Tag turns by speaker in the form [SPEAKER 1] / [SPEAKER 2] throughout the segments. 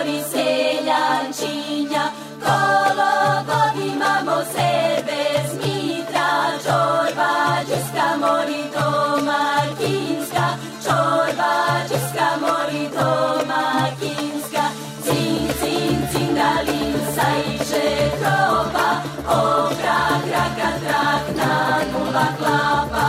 [SPEAKER 1] gori seljančinja, kolo godimamo sebe, smitra, čorba, džuska, morito domakinska, čorba, džuska, mori domakinska, cin, cin, cindalin, sajče, kropa, obra, kraka, trak, na nula klapa.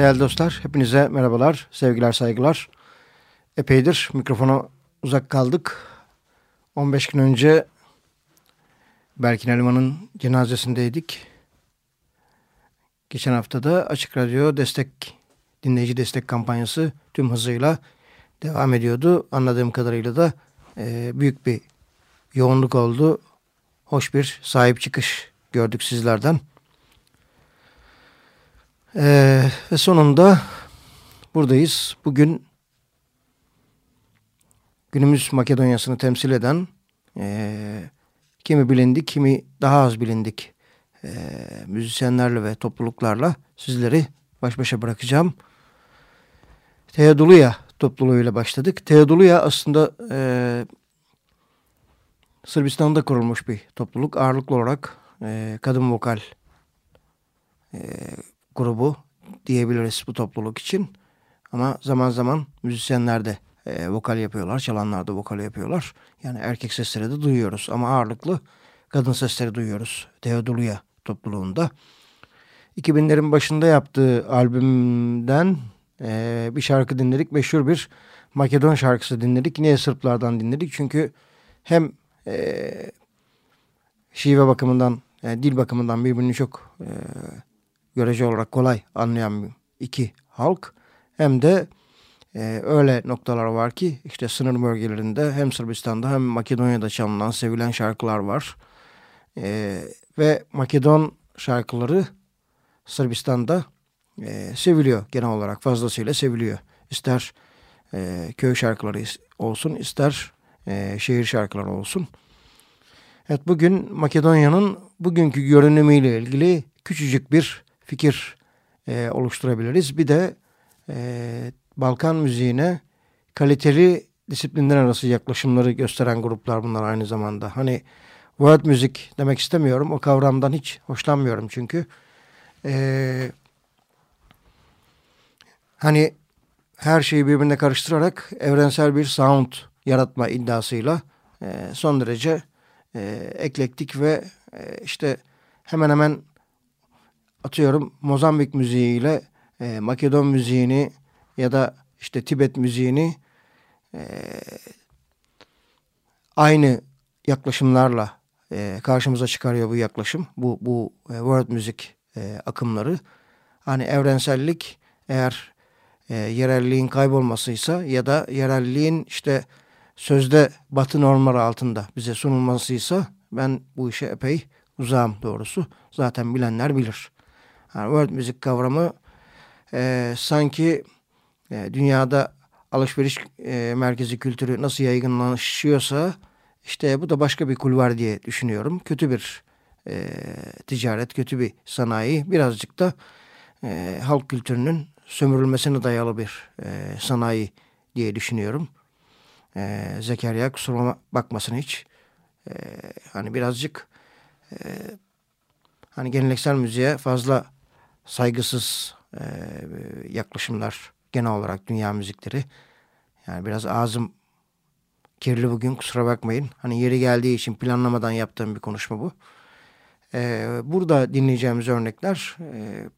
[SPEAKER 2] Değerli dostlar, hepinize merhabalar, sevgiler, saygılar. Epeydir mikrofona uzak kaldık. 15 gün önce Berkin Elman'ın cenazesindeydik. Geçen hafta da Açık Radyo destek, dinleyici destek kampanyası tüm hızıyla devam ediyordu. Anladığım kadarıyla da e, büyük bir yoğunluk oldu. Hoş bir sahip çıkış gördük sizlerden. Ee, ve sonunda buradayız. Bugün günümüz Makedonya'sını temsil eden e, kimi bilindik kimi daha az bilindik e, müzisyenlerle ve topluluklarla sizleri baş başa bırakacağım. Teoduluya topluluğuyla başladık. Teoduluya aslında e, Sırbistan'da kurulmuş bir topluluk. Ağırlıklı olarak e, kadın vokal e, grubu diyebiliriz bu topluluk için. Ama zaman zaman müzisyenler de e, vokal yapıyorlar. Çalanlar da vokal yapıyorlar. Yani erkek sesleri de duyuyoruz. Ama ağırlıklı kadın sesleri duyuyoruz. Teoduluya topluluğunda. 2000'lerin başında yaptığı albümden e, bir şarkı dinledik. Meşhur bir Makedon şarkısı dinledik. Niye Sırplardan dinledik? Çünkü hem e, şive bakımından, yani dil bakımından birbirini çok e, görece olarak kolay anlayan iki halk hem de e, öyle noktalar var ki işte sınır bölgelerinde hem Sırbistan'da hem Makedonya'da çalınan sevilen şarkılar var. E, ve Makedon şarkıları Sırbistan'da e, seviliyor genel olarak fazlasıyla seviliyor. İster e, köy şarkıları olsun ister e, şehir şarkıları olsun. Evet bugün Makedonya'nın bugünkü görünümüyle ilgili küçücük bir fikir e, oluşturabiliriz. Bir de e, Balkan müziğine kaliteli disiplinler arası yaklaşımları gösteren gruplar bunlar aynı zamanda. Hani world müzik demek istemiyorum. O kavramdan hiç hoşlanmıyorum çünkü. E, hani her şeyi birbirine karıştırarak evrensel bir sound yaratma iddiasıyla e, son derece e, eklektik ve e, işte hemen hemen atıyorum Mozambik müziğiyle e, Makedon müziğini ya da işte Tibet müziğini e, aynı yaklaşımlarla e, karşımıza çıkarıyor bu yaklaşım. Bu, bu e, world müzik e, akımları. Hani evrensellik eğer e, yerelliğin kaybolmasıysa ya da yerelliğin işte sözde batı normları altında bize sunulmasıysa ben bu işe epey uzağım doğrusu. Zaten bilenler bilir. Yani world müzik kavramı e, sanki e, dünyada alışveriş e, merkezi kültürü nasıl yaygınlaşıyorsa işte bu da başka bir kulvar diye düşünüyorum. Kötü bir e, ticaret, kötü bir sanayi birazcık da e, halk kültürünün sömürülmesine dayalı bir e, sanayi diye düşünüyorum. E, Zekeriya kusuruma bakmasın hiç. E, hani birazcık e, hani geleneksel müziğe fazla saygısız e, yaklaşımlar genel olarak dünya müzikleri. Yani biraz ağzım kirli bugün kusura bakmayın. Hani yeri geldiği için planlamadan yaptığım bir konuşma bu. E, burada dinleyeceğimiz örnekler e,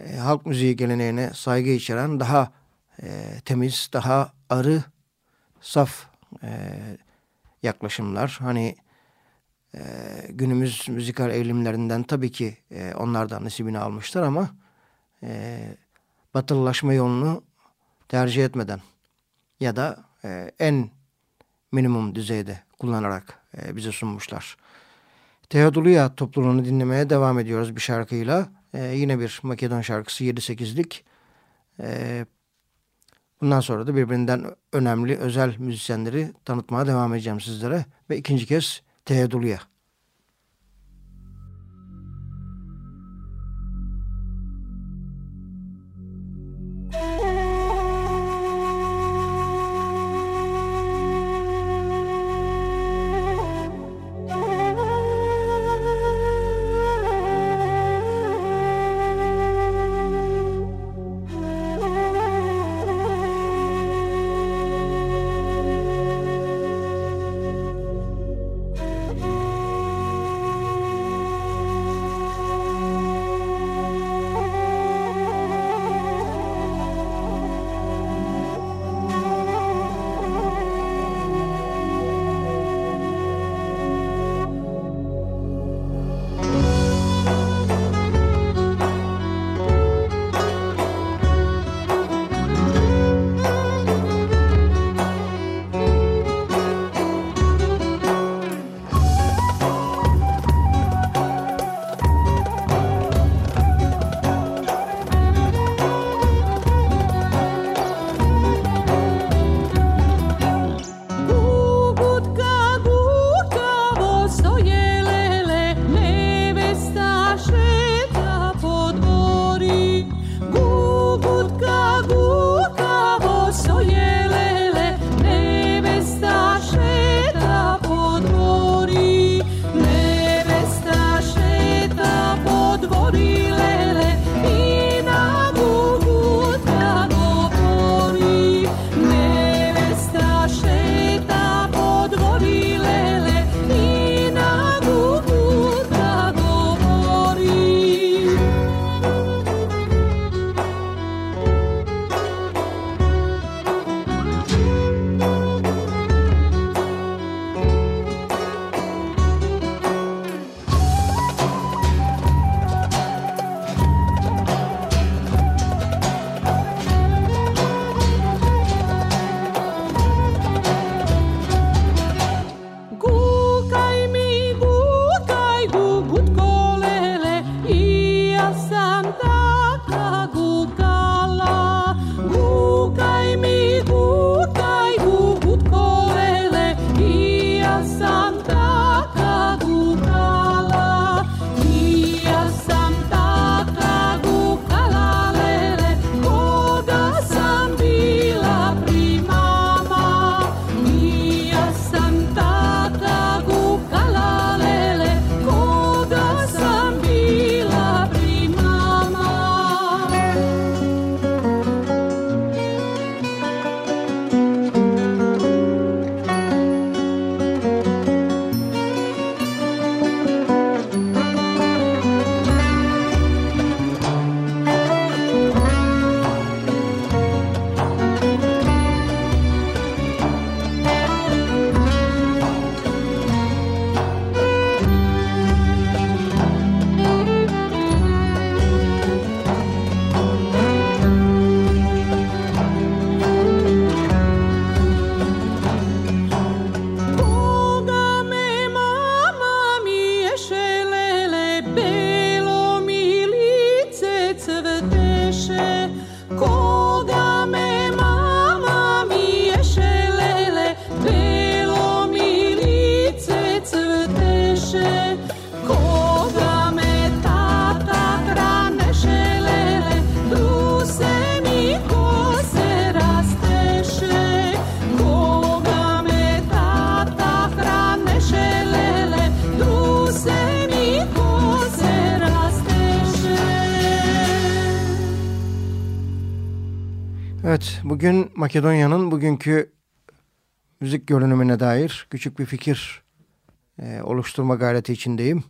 [SPEAKER 2] e, halk müziği geleneğine saygı içeren daha e, temiz, daha arı, saf e, yaklaşımlar. Hani e, günümüz müzikal eğilimlerinden tabii ki e, onlardan nasibini almışlar ama e, batılılaşma yolunu tercih etmeden ya da e, en minimum düzeyde kullanarak e, bize sunmuşlar. Teoduluya topluluğunu dinlemeye devam ediyoruz bir şarkıyla. E, yine bir Makedon şarkısı 7-8'lik. E,
[SPEAKER 3] Bundan sonra da birbirinden önemli özel müzisyenleri tanıtmaya devam edeceğim sizlere. Ve ikinci kez Evet, bugün Makedonya'nın bugünkü müzik görünümüne dair küçük bir fikir e, oluşturma gayreti içindeyim.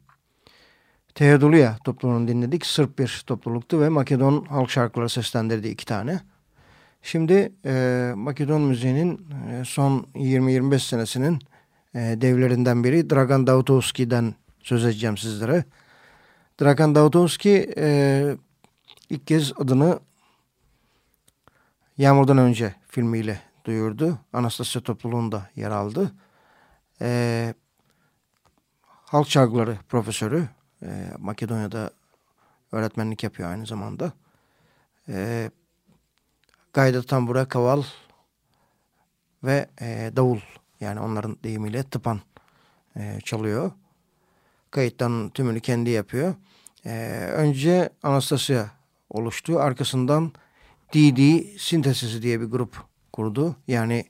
[SPEAKER 3] Teoduluya topluluğunu dinledik. Sırp bir topluluktu ve Makedon halk şarkıları seslendirdi iki tane. Şimdi e, Makedon müziğinin e, son 20-25 senesinin e, devlerinden biri Dragan Davutovski'den söz edeceğim sizlere. Dragan Davutovski e, ilk kez adını Yağmurdan Önce filmiyle duyurdu. Anastasia topluluğunda yer aldı. E, halk şarkıları profesörü. E, Makedonya'da öğretmenlik yapıyor aynı zamanda. E,
[SPEAKER 2] gayda tambura, kaval ve e, davul yani onların deyimiyle tıpan e, çalıyor. Kayıttan tümünü kendi yapıyor. E, önce Anastasia oluştu. Arkasından DD Sintesisi diye bir grup kurdu. Yani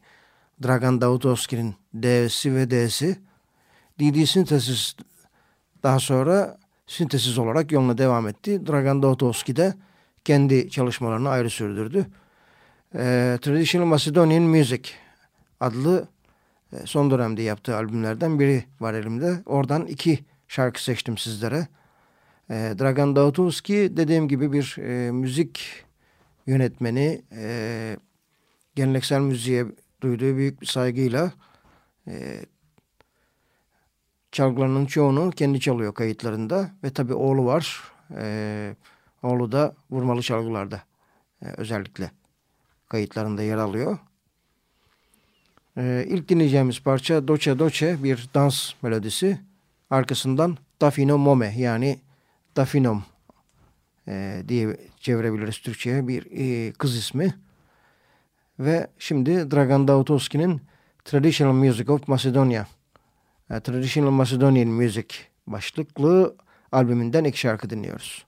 [SPEAKER 2] Dragan Davutovski'nin D'si ve D'si. DD Sintesis daha sonra sintesiz olarak yoluna devam etti. Dragan Davutovski de kendi çalışmalarını ayrı sürdürdü. E, Traditional Macedonian Music adlı e, son dönemde yaptığı albümlerden biri var elimde. Oradan iki şarkı seçtim sizlere. E, Dragan Davutovski dediğim gibi bir e, müzik yönetmeni. E, geleneksel müziğe duyduğu büyük bir saygıyla e, çalgılarının çoğunu kendi çalıyor kayıtlarında. Ve tabi oğlu var. E, oğlu da vurmalı çalgılarda e, özellikle kayıtlarında yer alıyor. E, ilk dinleyeceğimiz parça Doce Doce bir dans melodisi. Arkasından Dafino Mome yani Dafinom e, diye çevirebiliriz Türkçe'ye bir e, kız ismi. Ve şimdi Dragan Davutovski'nin Traditional Music of Macedonia, e, Traditional Macedonian Music başlıklı albümünden iki şarkı dinliyoruz.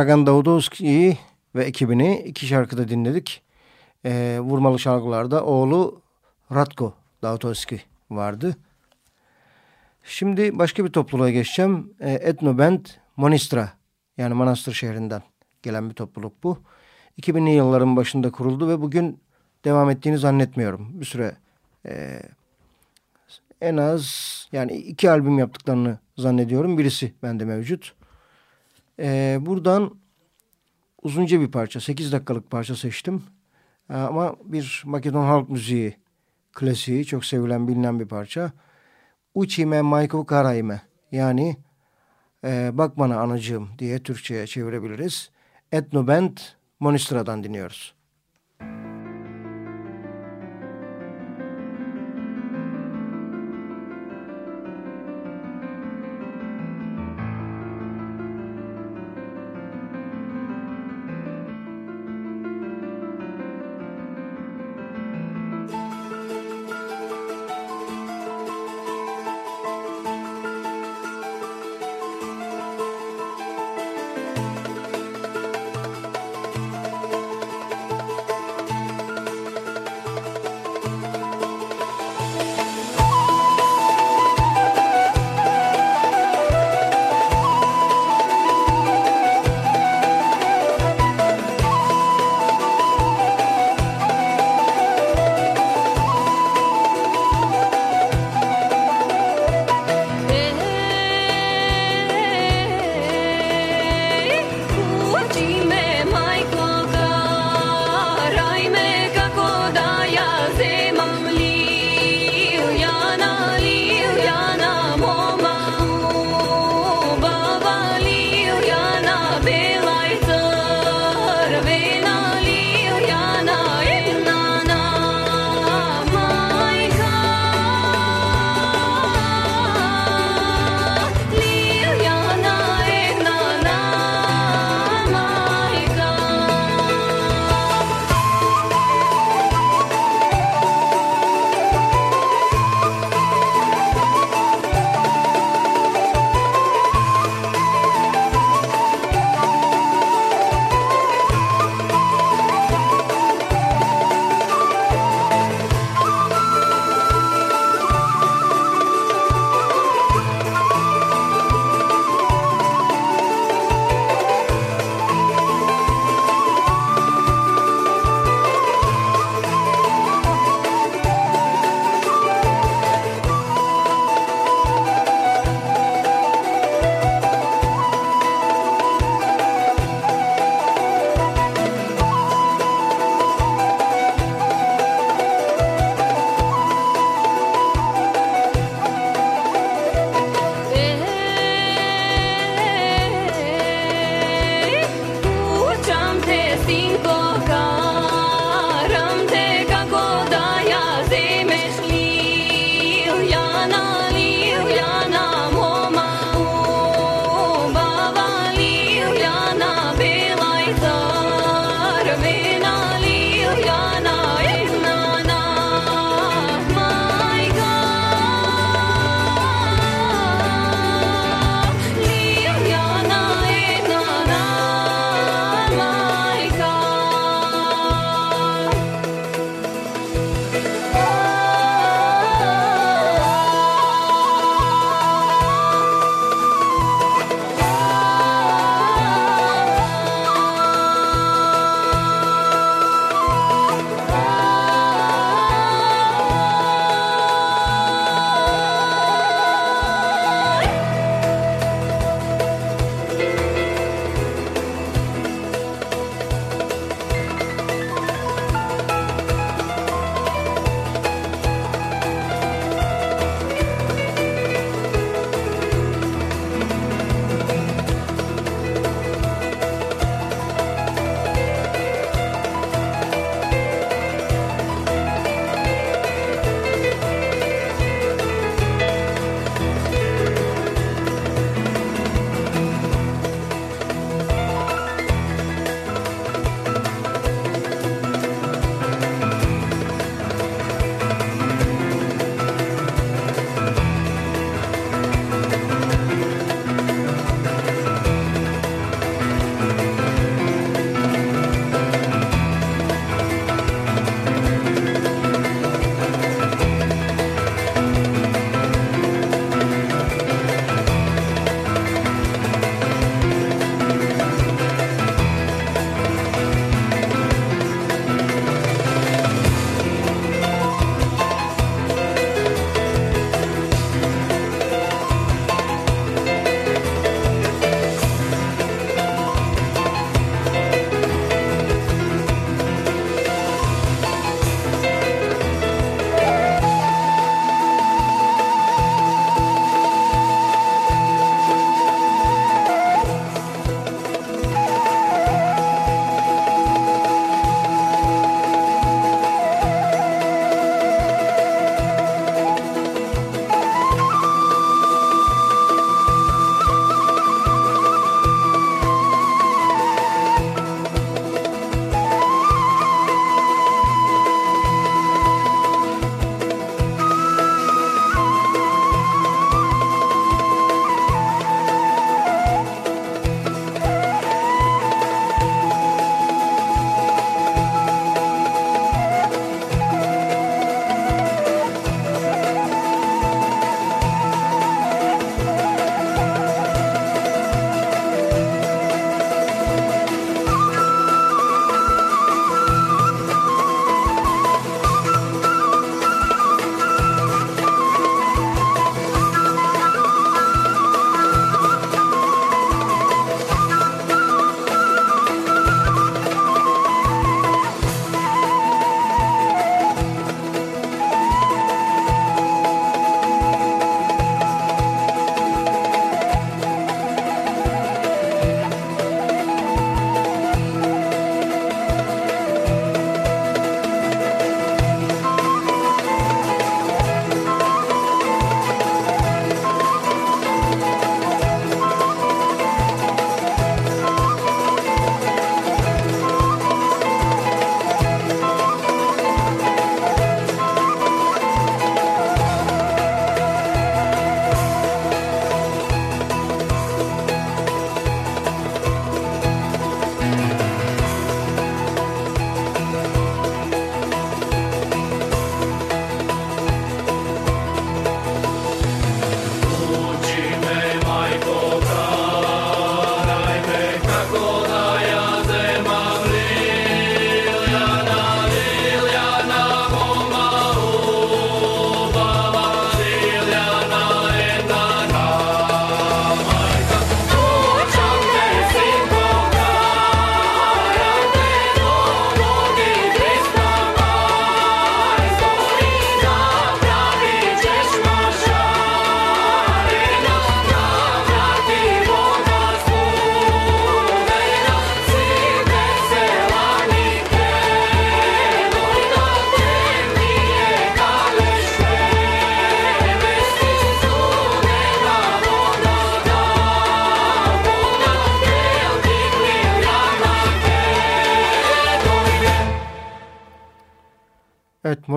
[SPEAKER 2] Dragan Davudovski'yi ve ekibini iki şarkıda dinledik. E, vurmalı şarkılarda oğlu Ratko Davudovski vardı. Şimdi başka bir topluluğa geçeceğim. E, Etno Band Monistra yani Manastır şehrinden gelen bir topluluk bu. 2000'li yılların başında kuruldu ve bugün devam ettiğini zannetmiyorum. Bir süre e, en az yani iki albüm yaptıklarını zannediyorum. Birisi bende mevcut. E, buradan uzunca bir parça, 8 dakikalık parça seçtim. E, ama bir Makedon halk müziği klasiği, çok sevilen bilinen bir parça. Uçime Mayko Karayme yani e, bak bana anacığım diye Türkçe'ye çevirebiliriz. Etno Band Monistra'dan dinliyoruz.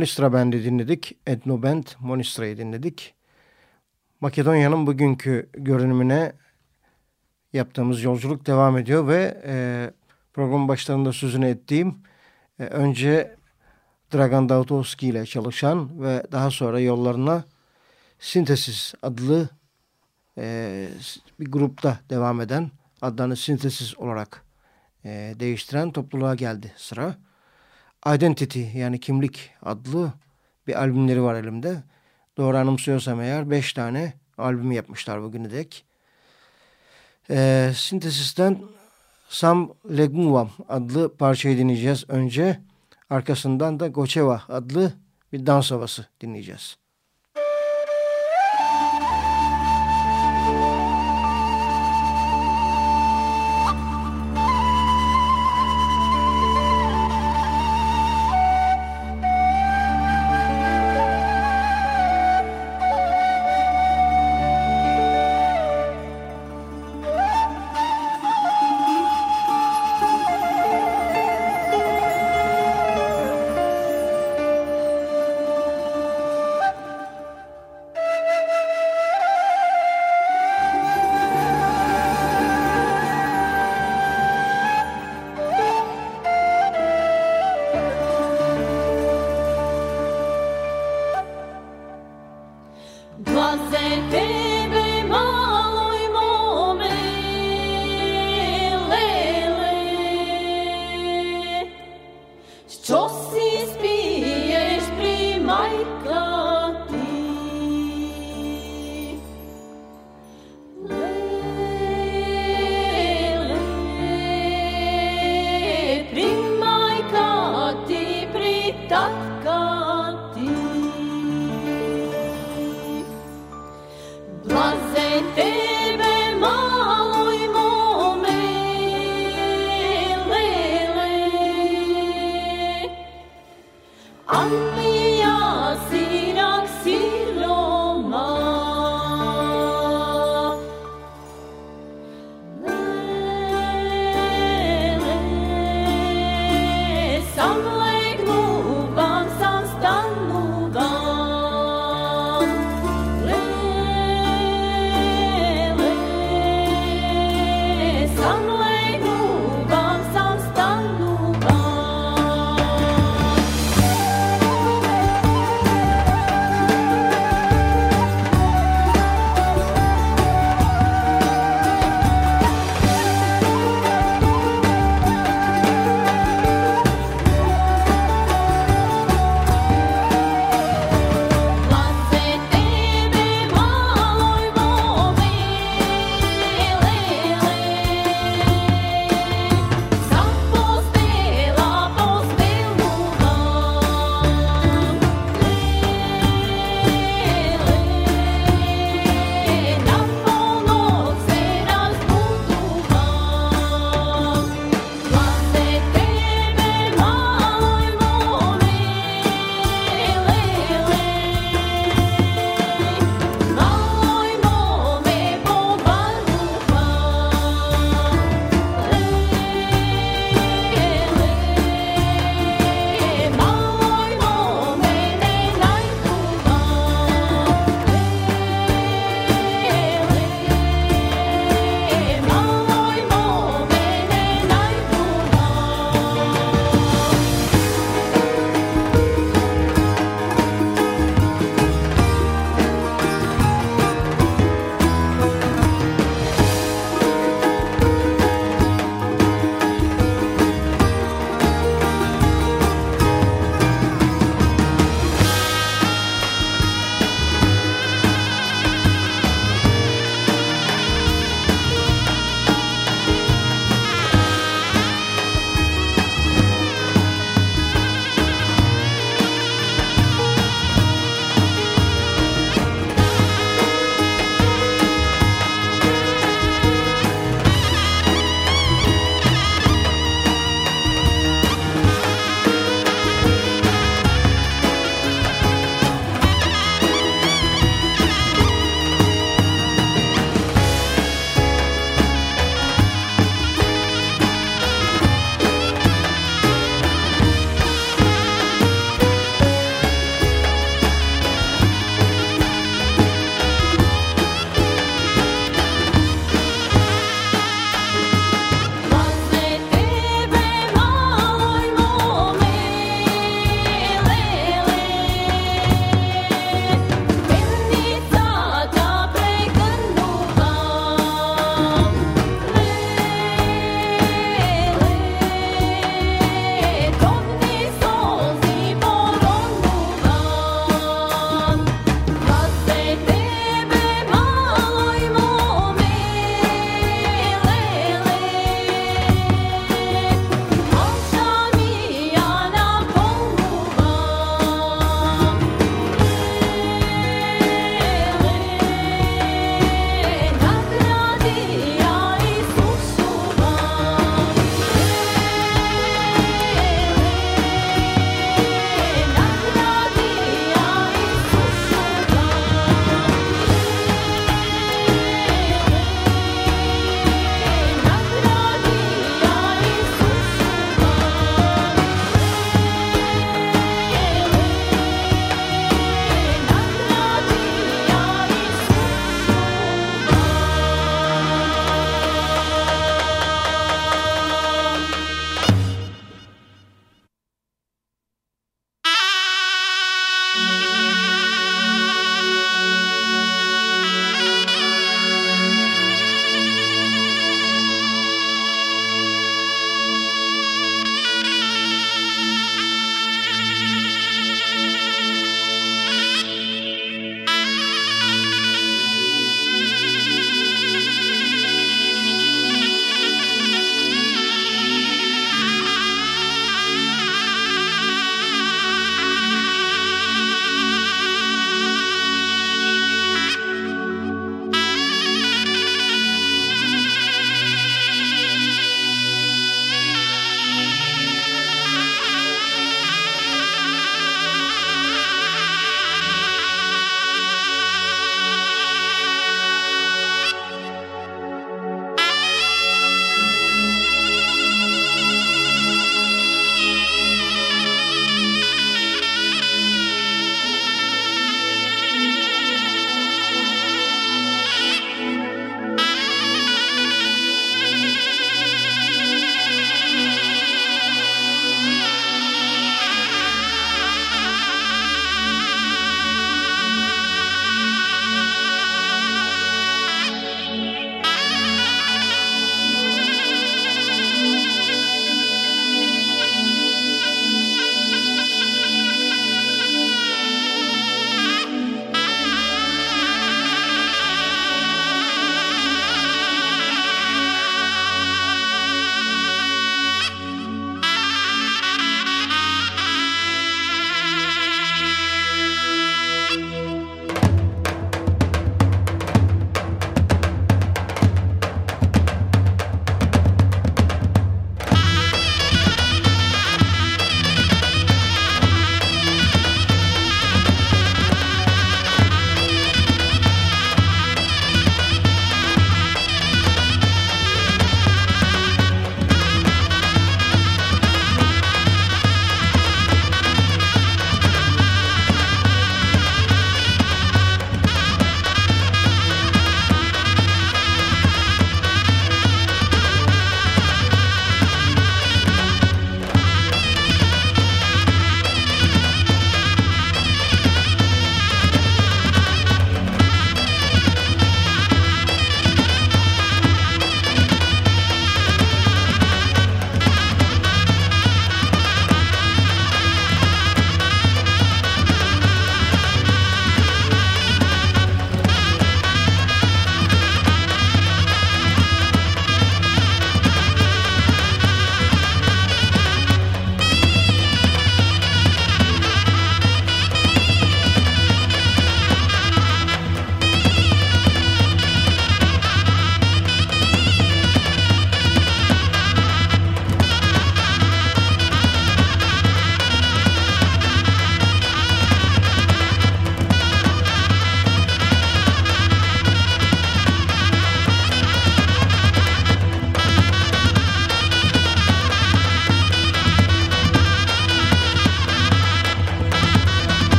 [SPEAKER 4] Monistra Band'i dinledik. Etno Band Monistra'yı dinledik. Makedonya'nın bugünkü görünümüne yaptığımız yolculuk devam ediyor ve e, program başlarında sözünü ettiğim e, önce Dragan Dautovski ile çalışan ve daha sonra yollarına Sintesis adlı e, bir grupta devam eden adlarını Sintesis olarak e, değiştiren topluluğa geldi sıra. Identity yani kimlik adlı bir albümleri var elimde. Doğru anımsıyorsam eğer 5 tane albüm yapmışlar bugüne dek. E, Sintesis'ten Sam Leguvam adlı parçayı dinleyeceğiz önce. Arkasından da Goçeva adlı bir dans havası dinleyeceğiz.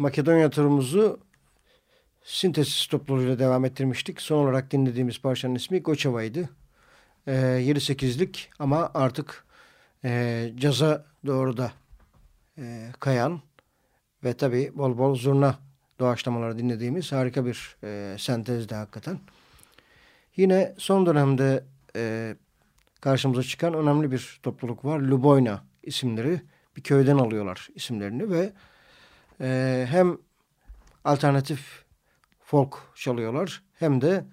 [SPEAKER 2] Makedonya turumuzu sintesis topluluğuyla devam ettirmiştik. Son olarak dinlediğimiz parçanın ismi Goçeva'ydı. E, 7-8'lik ama artık e, caza doğru da e, kayan ve tabi bol bol zurna doğaçlamaları dinlediğimiz harika bir e, sentezdi hakikaten. Yine son dönemde e, karşımıza çıkan önemli bir topluluk var. Luboyna isimleri bir köyden alıyorlar isimlerini ve e, hem alternatif folk çalıyorlar hem de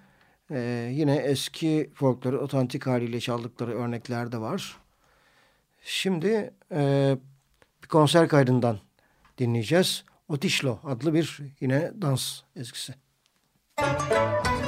[SPEAKER 2] e, yine eski folkları otantik haliyle çaldıkları örnekler de var. Şimdi e, bir konser kaydından dinleyeceğiz. Otişlo adlı bir yine dans ezgisi. Müzik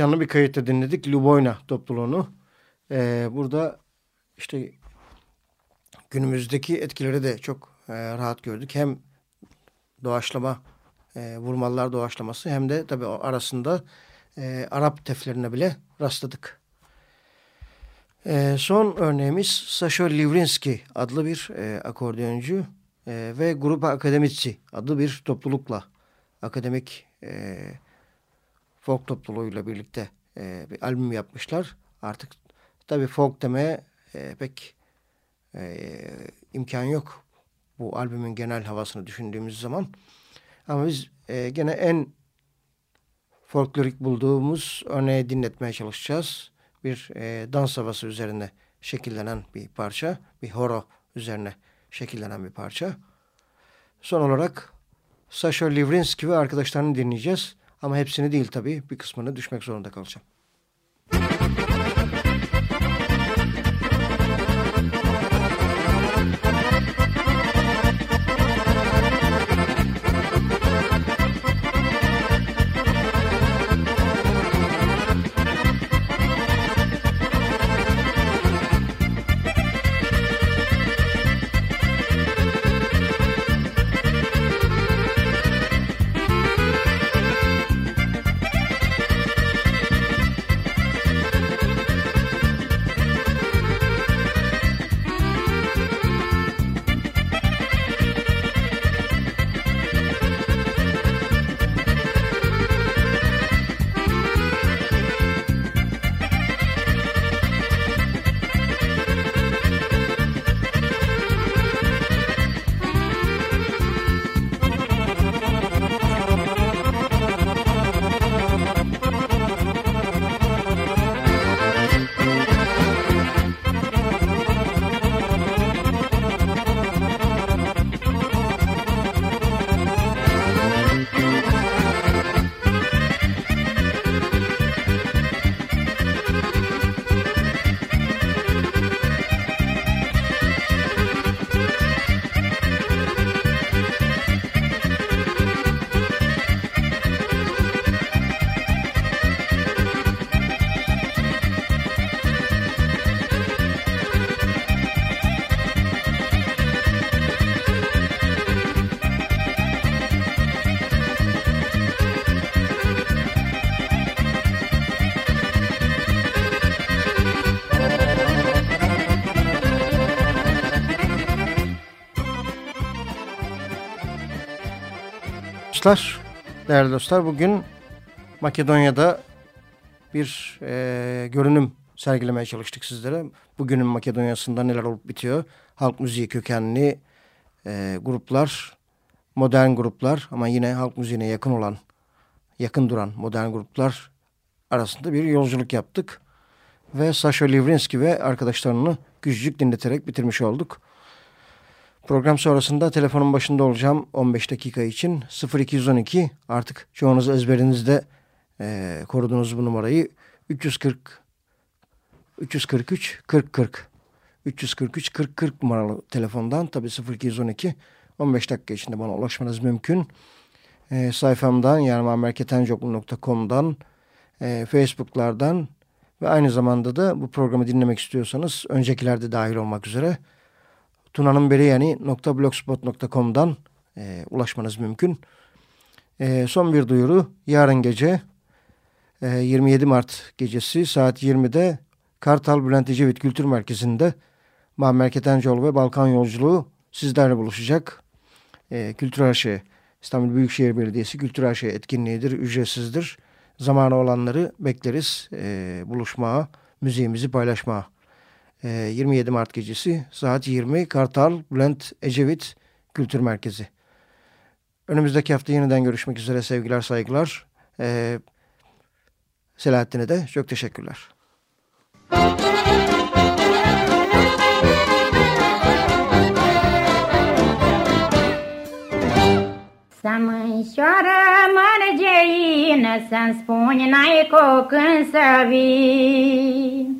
[SPEAKER 2] canlı bir kayıtta dinledik. Luboyna topluluğunu. Ee, burada işte günümüzdeki etkileri de çok e, rahat gördük. Hem doğaçlama, e, vurmalılar doğaçlaması hem de tabii arasında e, Arap teflerine bile rastladık. E, son örneğimiz Sasho Livrinski adlı bir e, akordeoncu e, ve Grupa Akademitsi adlı bir toplulukla akademik e, folk topluluğuyla birlikte e, bir albüm yapmışlar. Artık tabii folk demeye e, pek e, imkan yok bu albümün genel havasını düşündüğümüz zaman. Ama biz e, gene en folklorik bulduğumuz örneği dinletmeye çalışacağız. Bir e, dans havası üzerine şekillenen bir parça. Bir horo üzerine şekillenen bir parça. Son olarak Sasha Livrinski ve arkadaşlarını dinleyeceğiz. Ama hepsini değil tabii. Bir kısmını düşmek zorunda kalacağım. Dostlar, değerli dostlar bugün Makedonya'da bir e, görünüm sergilemeye çalıştık sizlere. Bugünün Makedonya'sında neler olup bitiyor. Halk müziği kökenli e, gruplar, modern gruplar ama yine halk müziğine yakın olan, yakın duran modern gruplar arasında bir yolculuk yaptık. Ve Sasha Livrinski ve arkadaşlarını güçlük dinleterek bitirmiş olduk. Program sonrasında telefonun başında olacağım 15 dakika için. 0212 artık çoğunuz ezberinizde e, koruduğunuz bu numarayı. 340 343 40 40 343 40 40 numaralı telefondan. Tabi 0212 15 dakika içinde bana ulaşmanız mümkün. E, sayfamdan yani mamerketencoklu.com'dan e, Facebook'lardan ve aynı zamanda da bu programı dinlemek istiyorsanız öncekilerde dahil olmak üzere tunanınberiyani.blogspot.com'dan e, ulaşmanız mümkün. E, son bir duyuru. Yarın gece e, 27 Mart gecesi saat 20'de Kartal Bülent Ecevit Kültür Merkezi'nde Muammer Ketencoğlu ve Balkan Yolculuğu sizlerle buluşacak. E, Kültür Her Şey, İstanbul Büyükşehir Belediyesi Kültür Her Şey etkinliğidir, ücretsizdir. Zamanı olanları bekleriz e, buluşmaya, müziğimizi paylaşmaya. 27 ee, Mart gecesi saat 20 Kartal Bülent Ecevit Kültür Merkezi. Önümüzdeki hafta yeniden görüşmek üzere sevgiler saygılar. Ee, Selahattin'e de çok teşekkürler.
[SPEAKER 5] Să mânșoară mărgeină, să-mi spuni n-ai cu când să vii.